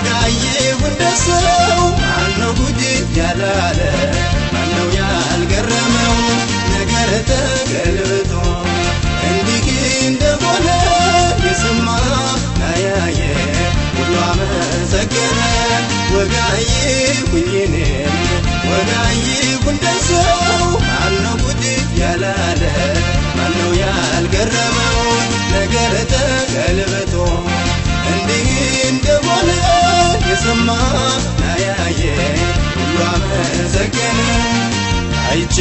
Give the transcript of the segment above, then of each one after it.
ወጋየሁ እንደ ሰው ማነው ማነው ያልገረመው? ነገር ተገልብጦ እንዲህ እንደሆነ የሰማ ናያየ ሁሉ አመሰገነ። ወጋየሁኝ እኔም ወጋየሁ እንደ ሰው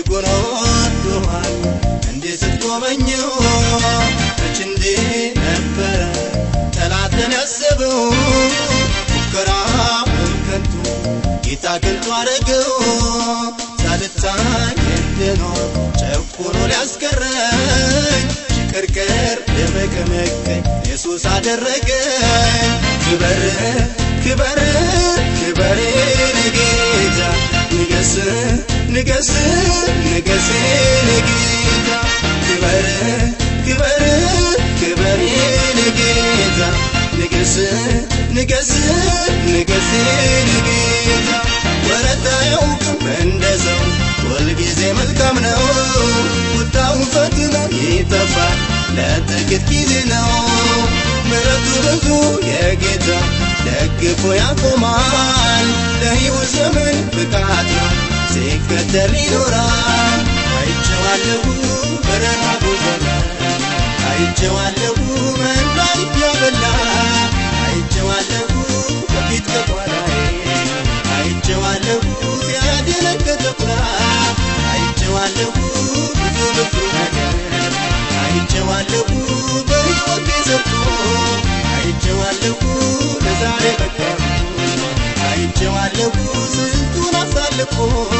እጅጉን ወዶሃል እንዲህ ስትጎበኘው መች እንዴ ነበረ? ጠላትን ያሰበው ሙከራውን ከንቱ ጌታ ከንቱ አረገው ሳልታይ እንድኖር ጨቁኖ ሊያስቀረኝ ሽቅርቅር ለመቀመቀኝ ኢየሱስ አደረገኝ። ክበር ክበር ክበር ንጌታ ንገስ ንገስ ንገስ ንጌታ ክበር ክበር ክበር ንጌታ ንገስ ንገስ ንገስ ንጌታ ወረት አያውቅም እንደ ሰው ሁልጊዜ መልካም ነው ቁጣው ፈጥኖ ይጠፋል ለጥቂት ጊዜ ነው ምሕረቱ ብዙ የጌታ ደግፎ ያቆማል ለሕይወት ዘመን ብቃት ነው seeggatarri looraan Ayicha wallabu baranaa boodana Ayicha wallabu manaa iddoo bal'aa Ayicha wallabu bakkeetti kakwaadhaa'e Ayicha wallabu yaadeen akka tokkodhaa Ayicha wallabu bituu tokkodhaa Ayicha wallabu barii waggee sarkoo Ayicha wallabu nazaaree bakka bu'u Ayicha wallabu sintuun afaan lakkoo.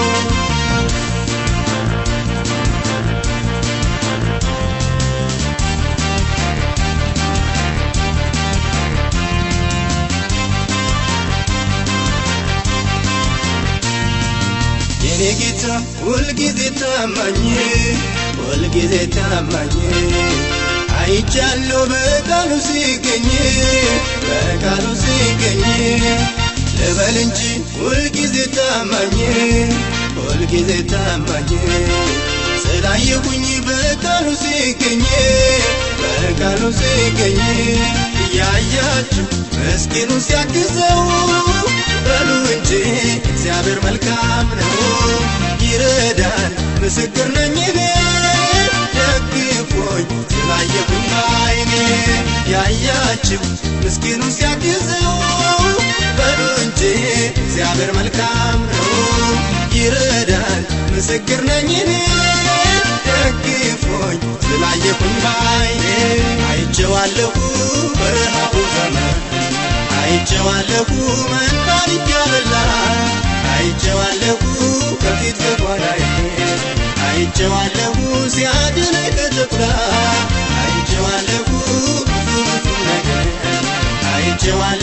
የኔ ጌታ ሁልጊዜ ታማኝ ሁልጊዜ ታማኝ አይቻለሁ በቃሉ ሲገኝ በቃሉ ሲገኝ ልበል እንጂ ሁልጊዜ ታማኝ ሁልጊዜ ታማኝ ስላየሁኝ በቃሉ ሲገኝ በቃሉ ሲገኝ እያያችሁ ምስኪኑ ሲያግዘው በሉ እንጂ እግዚአብሔር መልካም ምስክር ነኝ እኔ። ደግፎኝ ስላየሁኝ ባይኔ ያያችሁ ምስኪኑ ሲያግዘው በሉ እንጂ እግዚአብሔር መልካም ነው። ይረዳል ምስክር ነኝ እኔ። ደግፎኝ ስላየሁኝ ባይኔ አይቼዋለሁ በረሃቡ ዘመን። አይቼዋለሁ መንዳን እያበላ Ayicha wallafu kakiitee kwala eeee. Ayicha wallafu si adina ekeetukura. Ayicha wallafu kufuutu na eeee. Ayicha wallafu.